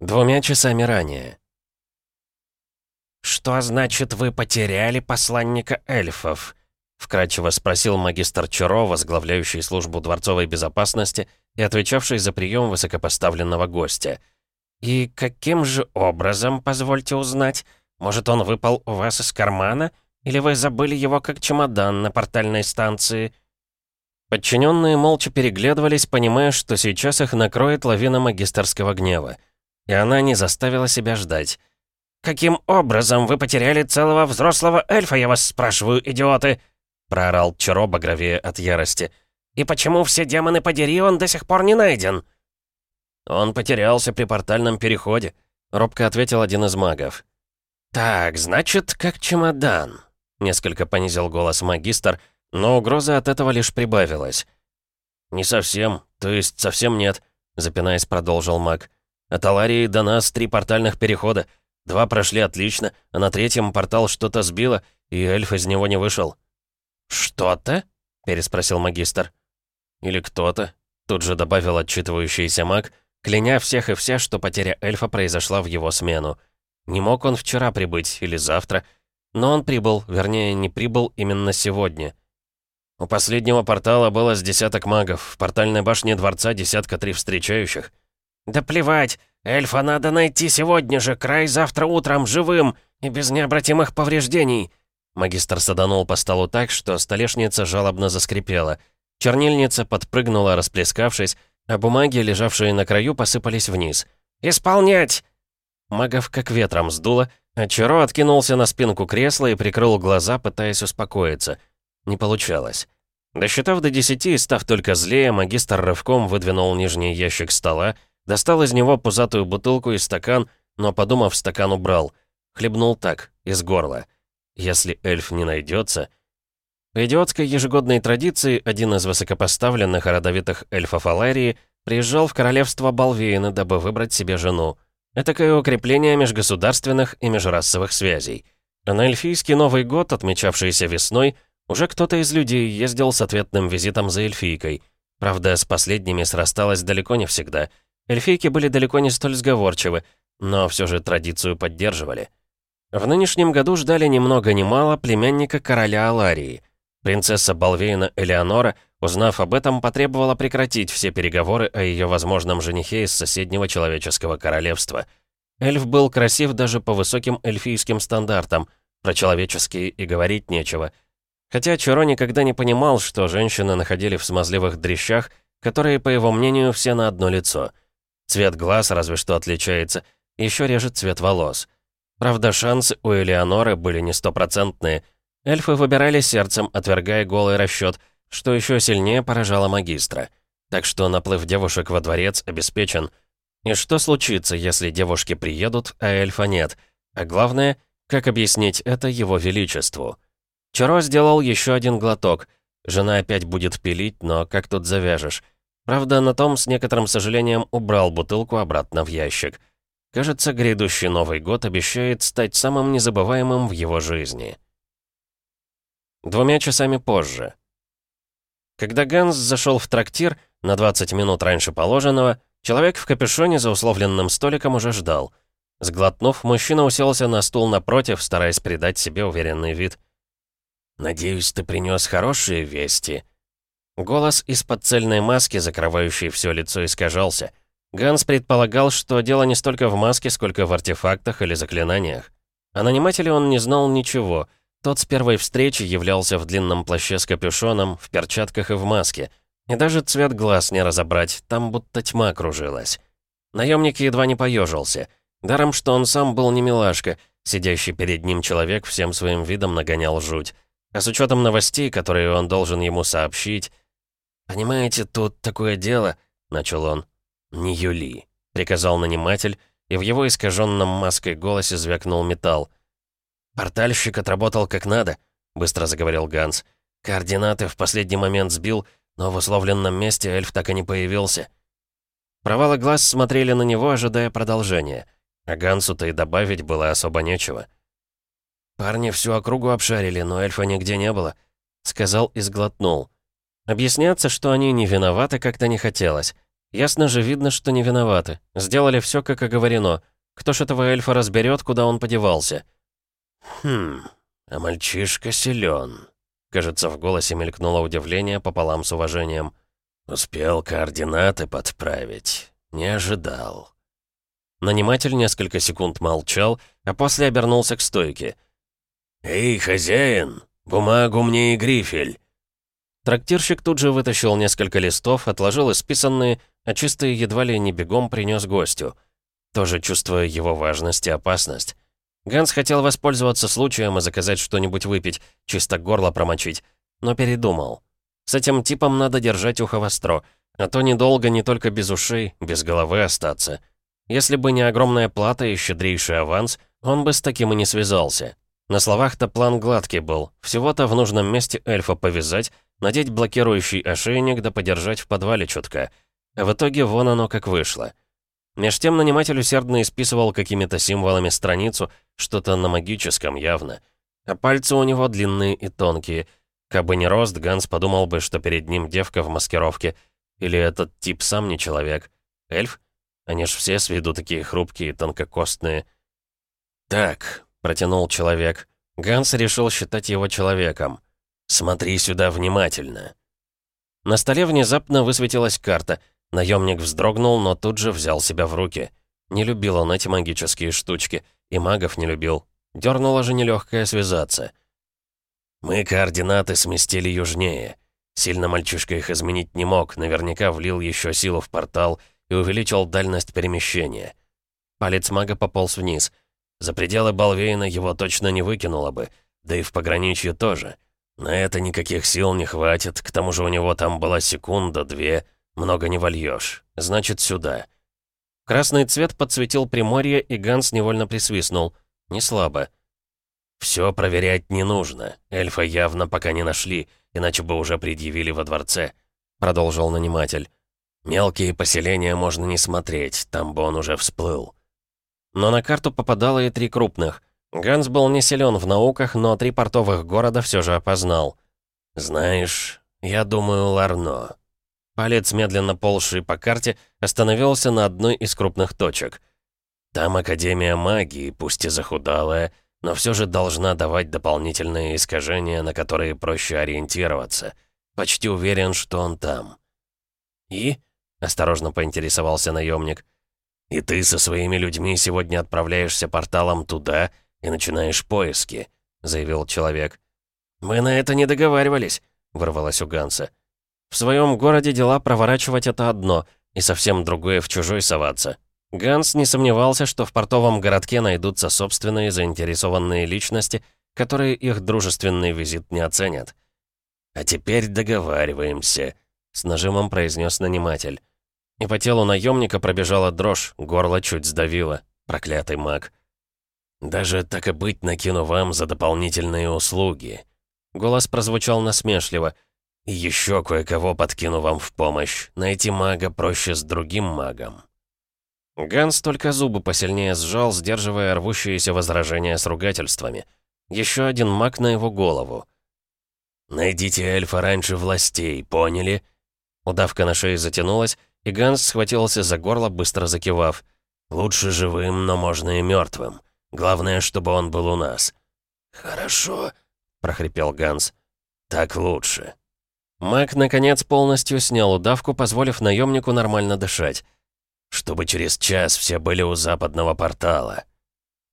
Двумя часами ранее. «Что значит, вы потеряли посланника эльфов?» — вкратчиво спросил магистр Чаро, возглавляющий службу дворцовой безопасности и отвечавший за прием высокопоставленного гостя. «И каким же образом, позвольте узнать? Может, он выпал у вас из кармана? Или вы забыли его как чемодан на портальной станции?» Подчиненные молча переглядывались, понимая, что сейчас их накроет лавина магистерского гнева. И она не заставила себя ждать. «Каким образом вы потеряли целого взрослого эльфа, я вас спрашиваю, идиоты?» проорал Чаро багровее от ярости. «И почему все демоны подери, он до сих пор не найден?» «Он потерялся при портальном переходе», — робко ответил один из магов. «Так, значит, как чемодан», — несколько понизил голос магистр, но угроза от этого лишь прибавилась. «Не совсем, то есть совсем нет», — запинаясь, продолжил маг. От Аларии до нас три портальных перехода. Два прошли отлично, а на третьем портал что-то сбило, и эльф из него не вышел». «Что-то?» — переспросил магистр. «Или кто-то», — тут же добавил отчитывающийся маг, кляня всех и вся, что потеря эльфа произошла в его смену. Не мог он вчера прибыть или завтра, но он прибыл, вернее, не прибыл именно сегодня. У последнего портала было с десяток магов, в портальной башне дворца десятка три встречающих. «Да плевать! Эльфа надо найти сегодня же, край завтра утром, живым и без необратимых повреждений!» Магистр саданул по столу так, что столешница жалобно заскрипела. Чернильница подпрыгнула, расплескавшись, а бумаги, лежавшие на краю, посыпались вниз. «Исполнять!» Магов как ветром сдуло, а Чаро откинулся на спинку кресла и прикрыл глаза, пытаясь успокоиться. Не получалось. Досчитав до десяти и став только злее, магистр рывком выдвинул нижний ящик стола, Достал из него пузатую бутылку и стакан, но, подумав, стакан убрал. Хлебнул так, из горла. Если эльф не найдется... По идиотской ежегодной традиции, один из высокопоставленных и родовитых эльфов Аларии приезжал в королевство Балвейна, дабы выбрать себе жену. Этакое укрепление межгосударственных и межрасовых связей. А на эльфийский Новый год, отмечавшийся весной, уже кто-то из людей ездил с ответным визитом за эльфийкой. Правда, с последними срасталось далеко не всегда — Эльфийки были далеко не столь сговорчивы, но все же традицию поддерживали. В нынешнем году ждали ни много ни мало племянника короля Аларии. Принцесса Балвейна Элеонора, узнав об этом, потребовала прекратить все переговоры о ее возможном женихе из соседнего человеческого королевства. Эльф был красив даже по высоким эльфийским стандартам, про человеческие и говорить нечего. Хотя Чуро никогда не понимал, что женщины находили в смазливых дрещах, которые, по его мнению, все на одно лицо — Цвет глаз разве что отличается, еще реже цвет волос. Правда, шансы у Элеоноры были не стопроцентные. Эльфы выбирали сердцем, отвергая голый расчет, что еще сильнее поражало магистра. Так что наплыв девушек во дворец обеспечен. И что случится, если девушки приедут, а эльфа нет? А главное, как объяснить это его величеству? Чаро сделал еще один глоток. Жена опять будет пилить, но как тут завяжешь? Правда, на том с некоторым сожалением убрал бутылку обратно в ящик. Кажется, грядущий Новый год обещает стать самым незабываемым в его жизни. Двумя часами позже. Когда Ганс зашел в трактир, на 20 минут раньше положенного, человек в капюшоне за условленным столиком уже ждал. Сглотнув, мужчина уселся на стул напротив, стараясь придать себе уверенный вид. «Надеюсь, ты принес хорошие вести», Голос из-под цельной маски, закрывающей все лицо, искажался. Ганс предполагал, что дело не столько в маске, сколько в артефактах или заклинаниях. О нанимателе он не знал ничего. Тот с первой встречи являлся в длинном плаще с капюшоном, в перчатках и в маске. И даже цвет глаз не разобрать, там будто тьма кружилась. Наемник едва не поежился. Даром, что он сам был не милашка, сидящий перед ним человек всем своим видом нагонял жуть. А с учетом новостей, которые он должен ему сообщить, «Понимаете, тут такое дело», — начал он. «Не Юли», — приказал наниматель, и в его искаженном маской голосе звякнул металл. «Портальщик отработал как надо», — быстро заговорил Ганс. «Координаты в последний момент сбил, но в условленном месте эльф так и не появился». Провалы глаз смотрели на него, ожидая продолжения. А Гансу-то и добавить было особо нечего. «Парни всю округу обшарили, но эльфа нигде не было», — сказал и сглотнул. Объясняться, что они не виноваты, как-то не хотелось. Ясно же видно, что не виноваты. Сделали все, как оговорено. Кто ж этого эльфа разберет, куда он подевался? «Хм, а мальчишка силен. Кажется, в голосе мелькнуло удивление пополам с уважением. «Успел координаты подправить. Не ожидал». Наниматель несколько секунд молчал, а после обернулся к стойке. «Эй, хозяин, бумагу мне и грифель!» Трактирщик тут же вытащил несколько листов, отложил исписанные, а чистые едва ли не бегом принес гостю. Тоже чувствуя его важность и опасность. Ганс хотел воспользоваться случаем и заказать что-нибудь выпить, чисто горло промочить, но передумал. С этим типом надо держать ухо востро, а то недолго не только без ушей, без головы остаться. Если бы не огромная плата и щедрейший аванс, он бы с таким и не связался. На словах-то план гладкий был. Всего-то в нужном месте эльфа повязать, надеть блокирующий ошейник да подержать в подвале чутка. В итоге вон оно как вышло. Меж тем наниматель усердно исписывал какими-то символами страницу, что-то на магическом явно. А пальцы у него длинные и тонкие. Кабы не рост, Ганс подумал бы, что перед ним девка в маскировке. Или этот тип сам не человек. Эльф? Они ж все с виду такие хрупкие и тонкокостные. «Так», — протянул человек. Ганс решил считать его человеком. «Смотри сюда внимательно». На столе внезапно высветилась карта. Наемник вздрогнул, но тут же взял себя в руки. Не любил он эти магические штучки. И магов не любил. Дёрнуло же нелегкое связаться. «Мы координаты сместили южнее. Сильно мальчишка их изменить не мог, наверняка влил еще силу в портал — и увеличил дальность перемещения. Палец мага пополз вниз. За пределы Балвейна его точно не выкинуло бы, да и в пограничье тоже. На это никаких сил не хватит, к тому же у него там была секунда-две, много не вольешь. Значит, сюда. Красный цвет подсветил Приморье, и Ганс невольно присвистнул. Не слабо. «Все проверять не нужно. Эльфа явно пока не нашли, иначе бы уже предъявили во дворце», — продолжил наниматель. Мелкие поселения можно не смотреть, там бы он уже всплыл. Но на карту попадало и три крупных. Ганс был не силен в науках, но три портовых города все же опознал. «Знаешь, я думаю, Ларно». Палец, медленно ползший по карте, остановился на одной из крупных точек. «Там Академия магии, пусть и захудалая, но все же должна давать дополнительные искажения, на которые проще ориентироваться. Почти уверен, что он там». «И?» — осторожно поинтересовался наемник. «И ты со своими людьми сегодня отправляешься порталом туда и начинаешь поиски», — заявил человек. «Мы на это не договаривались», — вырвалось у Ганса. «В своем городе дела проворачивать это одно, и совсем другое в чужой соваться». Ганс не сомневался, что в портовом городке найдутся собственные заинтересованные личности, которые их дружественный визит не оценят. «А теперь договариваемся», — с нажимом произнес наниматель. И по телу наемника пробежала дрожь, горло чуть сдавило. Проклятый маг. «Даже так и быть накину вам за дополнительные услуги». Голос прозвучал насмешливо. «И еще кое-кого подкину вам в помощь. Найти мага проще с другим магом». Ганс только зубы посильнее сжал, сдерживая рвущиеся возражения с ругательствами. Еще один маг на его голову. «Найдите эльфа раньше властей, поняли?» Удавка на шее затянулась, и Ганс схватился за горло, быстро закивав. «Лучше живым, но можно и мертвым. Главное, чтобы он был у нас». «Хорошо», — прохрипел Ганс. «Так лучше». Маг, наконец, полностью снял удавку, позволив наемнику нормально дышать. «Чтобы через час все были у западного портала».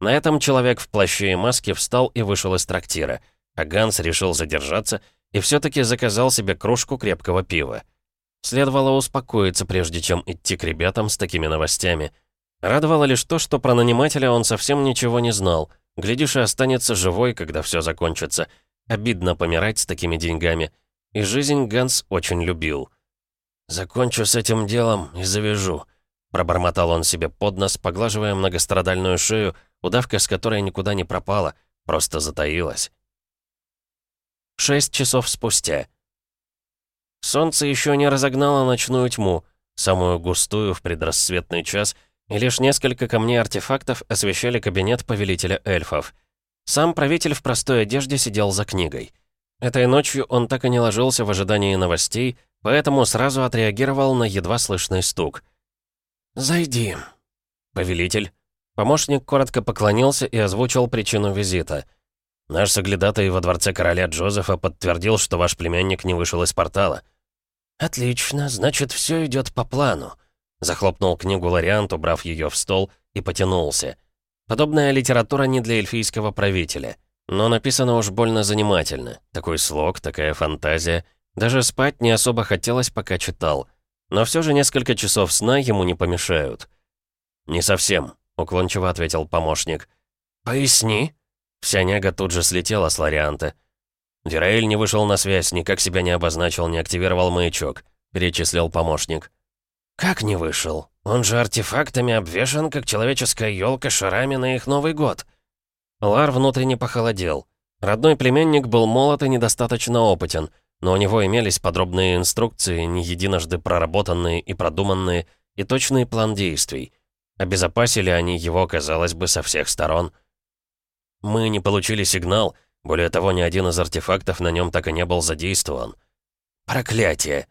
На этом человек в плаще и маске встал и вышел из трактира, а Ганс решил задержаться и все таки заказал себе кружку крепкого пива. Следовало успокоиться, прежде чем идти к ребятам с такими новостями. Радовало лишь то, что про нанимателя он совсем ничего не знал. Глядишь, и останется живой, когда все закончится. Обидно помирать с такими деньгами. И жизнь Ганс очень любил. «Закончу с этим делом и завяжу», — пробормотал он себе под нос, поглаживая многострадальную шею, удавка с которой никуда не пропала, просто затаилась. Шесть часов спустя. Солнце еще не разогнало ночную тьму, самую густую в предрассветный час, и лишь несколько камней-артефактов освещали кабинет повелителя эльфов. Сам правитель в простой одежде сидел за книгой. Этой ночью он так и не ложился в ожидании новостей, поэтому сразу отреагировал на едва слышный стук. «Зайди». «Повелитель». Помощник коротко поклонился и озвучил причину визита. «Наш соглядатый во дворце короля Джозефа подтвердил, что ваш племянник не вышел из портала». «Отлично, значит, все идет по плану», — захлопнул книгу Лориант, убрав ее в стол, и потянулся. Подобная литература не для эльфийского правителя. Но написано уж больно занимательно. Такой слог, такая фантазия. Даже спать не особо хотелось, пока читал. Но все же несколько часов сна ему не помешают. «Не совсем», — уклончиво ответил помощник. «Поясни». Вся няга тут же слетела с Лорианта. «Вераэль не вышел на связь, никак себя не обозначил, не активировал маячок», — перечислил помощник. «Как не вышел? Он же артефактами обвешан, как человеческая елка шарами на их Новый год». Лар внутренне похолодел. Родной племянник был молод и недостаточно опытен, но у него имелись подробные инструкции, не единожды проработанные и продуманные, и точный план действий. Обезопасили они его, казалось бы, со всех сторон. Мы не получили сигнал, более того, ни один из артефактов на нем так и не был задействован. Проклятие!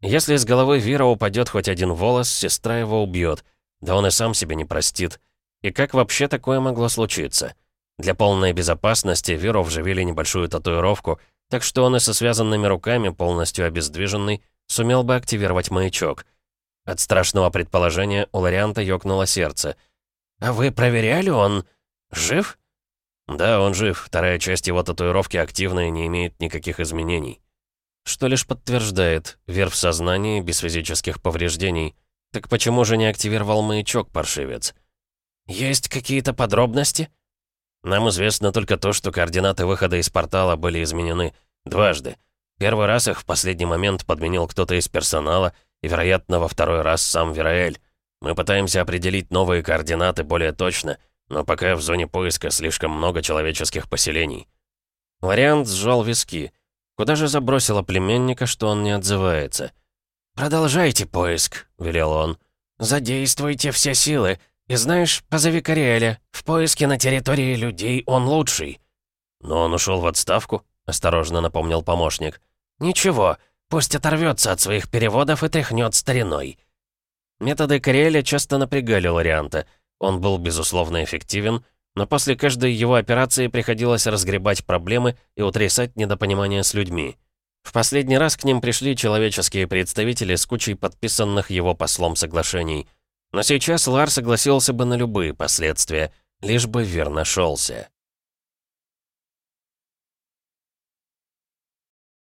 Если с головы Вира упадет хоть один волос, сестра его убьет, да он и сам себе не простит. И как вообще такое могло случиться? Для полной безопасности Веру вживили небольшую татуировку, так что он и со связанными руками, полностью обездвиженный, сумел бы активировать маячок. От страшного предположения у Лорианта ёкнуло сердце. «А вы проверяли, он жив?» «Да, он жив. Вторая часть его татуировки активна и не имеет никаких изменений». Что лишь подтверждает, Вер в сознании, без физических повреждений. Так почему же не активировал маячок, паршивец? «Есть какие-то подробности?» Нам известно только то, что координаты выхода из портала были изменены дважды. Первый раз их в последний момент подменил кто-то из персонала, и, вероятно, во второй раз сам Вераэль. Мы пытаемся определить новые координаты более точно, но пока в зоне поиска слишком много человеческих поселений. Вариант сжал виски. Куда же забросила племенника, что он не отзывается? «Продолжайте поиск», — велел он. «Задействуйте все силы. И знаешь, позови Кориэля. В поиске на территории людей он лучший». «Но он ушел в отставку», — осторожно напомнил помощник. «Ничего, пусть оторвется от своих переводов и тряхнет стариной». Методы Кориэля часто напрягали Лорианта. Он был, безусловно, эффективен, но после каждой его операции приходилось разгребать проблемы и утрясать недопонимания с людьми. В последний раз к ним пришли человеческие представители с кучей подписанных его послом соглашений — но сейчас Лар согласился бы на любые последствия, лишь бы верно шелся.